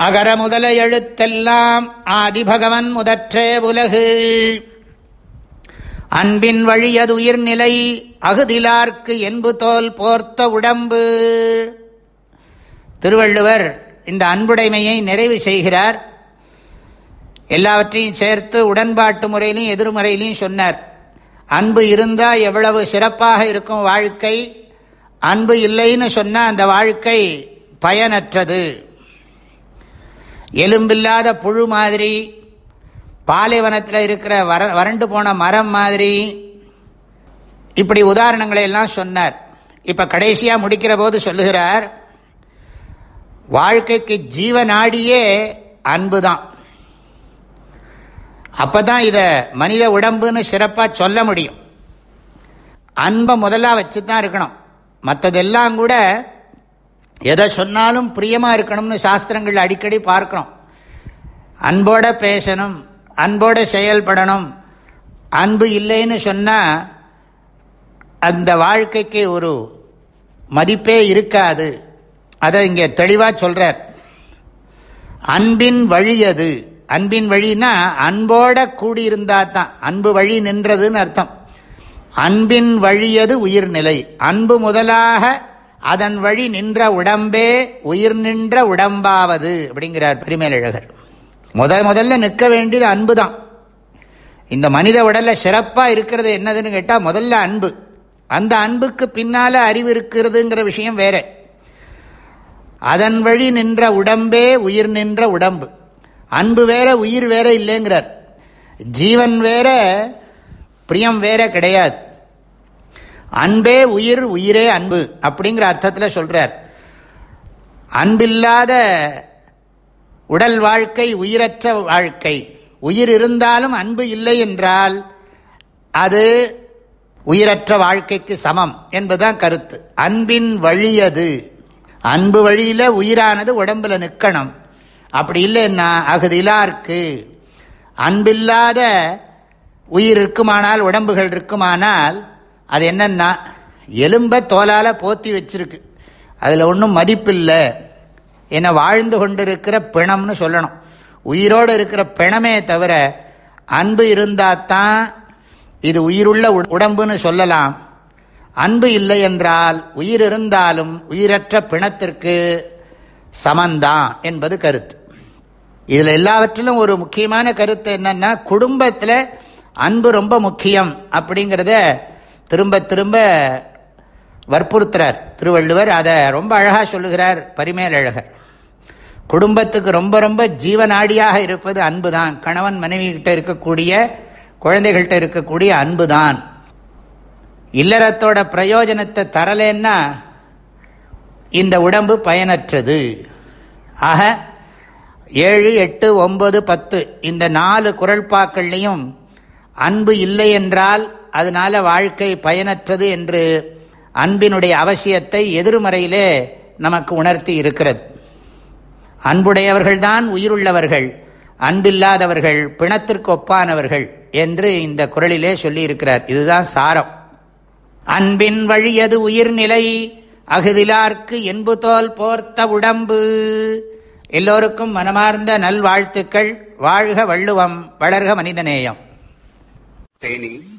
அகர முதல எழுத்தெல்லாம் ஆதிபகவன் முதற்றே உலகு. அன்பின் வழியது உயிர்நிலை அகுதிலார்க்கு என்பு தோல் போர்த்த உடம்பு. திருவள்ளுவர் இந்த அன்புடைமையை நிறைவு செய்கிறார். எல்லாவற்றையும் சேர்த்து உடன்பாட்டு முறையிலையும் எதிர்முறையிலையும் சொன்னார். அன்பு இருந்தால் எவ்வளவு சிறப்பாக இருக்கும் வாழ்க்கை? அன்பு இல்லைன்னு சொன்னால் அந்த வாழ்க்கை பயனற்றது. எலும்பில்லாத புழு மாதிரி பாலைவனத்தில் இருக்கிற வர வறண்டு போன மரம் மாதிரி. இப்படி உதாரணங்களை எல்லாம் சொன்னார். இப்போ கடைசியாக முடிக்கிற போது சொல்லுகிறார் வாழ்க்கைக்கு ஜீவநாடியே அன்பு தான் அப்போ தான் இதை மனித உடம்புன்னு சிறப்பாக சொல்ல முடியும். அன்பை முதலாக வச்சு தான் இருக்கணும். மற்றதெல்லாம் கூட எதை சொன்னாலும் பிரியமாக இருக்கணும்னு சாஸ்திரங்கள் அடிக்கடி பார்க்குறோம். அன்போட பேசணும் அன்போட செயல்படணும். அன்பு இல்லைன்னு சொன்னால் அந்த வாழ்க்கைக்கு ஒரு மதிப்பே இருக்காது. அதை இங்கே தெளிவாக சொல்கிறார் அன்பின் வழி அது. அன்பின் வழினா அன்போட கூடியிருந்தா தான் அன்பு வழி நின்றதுன்னு அர்த்தம். அன்பின் வழியது உயிர்நிலை. அன்பு முதலாக அதன் வழி நின்ற உடம்பே உயிர் நின்ற உடம்பாவது அப்படிங்கிறார் பெருமேலழகர். முத முதல்ல நிற்க வேண்டியது அன்பு தான். இந்த மனித உடலில் சிறப்பாக இருக்கிறது என்னதுன்னு கேட்டால் முதல்ல அன்பு. அந்த அன்புக்கு பின்னால அறிவு இருக்கிறதுங்கிற விஷயம் வேற. அதன் வழி நின்ற உடம்பே உயிர் நின்ற உடம்பு. அன்பு வேற உயிர் வேற இல்லைங்கிறார். ஜீவன் வேற பிரியம் வேற கிடையாது. அன்பே உயிர் உயிரே அன்பு அப்படிங்கிற அர்த்தத்தில் சொல்கிறார் அன்பில்லாத உடல் வாழ்க்கை உயிரற்ற வாழ்க்கை. உயிர் இருந்தாலும் அன்பு இல்லை என்றால் அது உயிரற்ற வாழ்க்கைக்கு சமம் என்பதுதான் கருத்து. அன்பின் வழியது அன்பு வழியில் உயிரானது உடம்புல நிற்கணும். அப்படி இல்லைன்னா அகுதிலார்க்கு அன்பில்லாத உயிர் இருக்குமானால் உடம்புகள் இருக்குமானால் அது என்னென்னா எலும்பை தோலால் போத்தி வச்சிருக்கு. அதில் ஒன்றும் மதிப்பில்லை. என்னை வாழ்ந்து கொண்டிருக்கிற பிணம்னு சொல்லணும். உயிரோடு இருக்கிற பிணமே தவிர அன்பு இருந்தால் தான் இது உயிருள்ள உடம்புன்னு சொல்லலாம். அன்பு இல்லை என்றால் உயிர் இருந்தாலும் உயிரற்ற பிணத்திற்கு சமந்தான் என்பது கருத்து. இதில் எல்லாவற்றிலும் ஒரு முக்கியமான கருத்து என்னென்னா குடும்பத்தில் அன்பு ரொம்ப முக்கியம் அப்படிங்கிறத திரும்ப திரும்ப வற்புறுத்துறார். திருவள்ளுவர் அதை ரொம்ப அழகாக சொல்லுகிறார் பரிமேலழகர். குடும்பத்துக்கு ரொம்ப ரொம்ப ஜீவநாடியாக இருப்பது அன்பு தான் கணவன் மனைவி கிட்ட இருக்கக்கூடிய குழந்தைகள்கிட்ட இருக்கக்கூடிய அன்பு தான் இல்லறத்தோட பிரயோஜனத்தை தரலேன்னா இந்த உடம்பு பயனற்றது. ஆக ஏழு எட்டு ஒன்பது பத்து இந்த நாலு குரல்பாக்கள்லையும் அன்பு இல்லை என்றால் அதனால வாழ்க்கை பயனற்றது என்று அன்பினுடைய அவசியத்தை எதிர்மறையிலே நமக்கு உணர்த்தி இருக்கிறது. அன்புடையவர்கள்தான் உயிருள்ளவர்கள் அன்பில்லாதவர்கள் பிணத்திற்கு ஒப்பானவர்கள் என்று இந்த குரலிலே சொல்லியிருக்கிறார். இதுதான் சாரம். அன்பின் வழியது உயிர்நிலை அகுதிலார்க்கு என்பு தோல் போர்த்த உடம்பு. எல்லோருக்கும் மனமார்ந்த நல்வாழ்த்துக்கள். வாழ்க வள்ளுவம் வளர்க மனிதநேயம். தேனி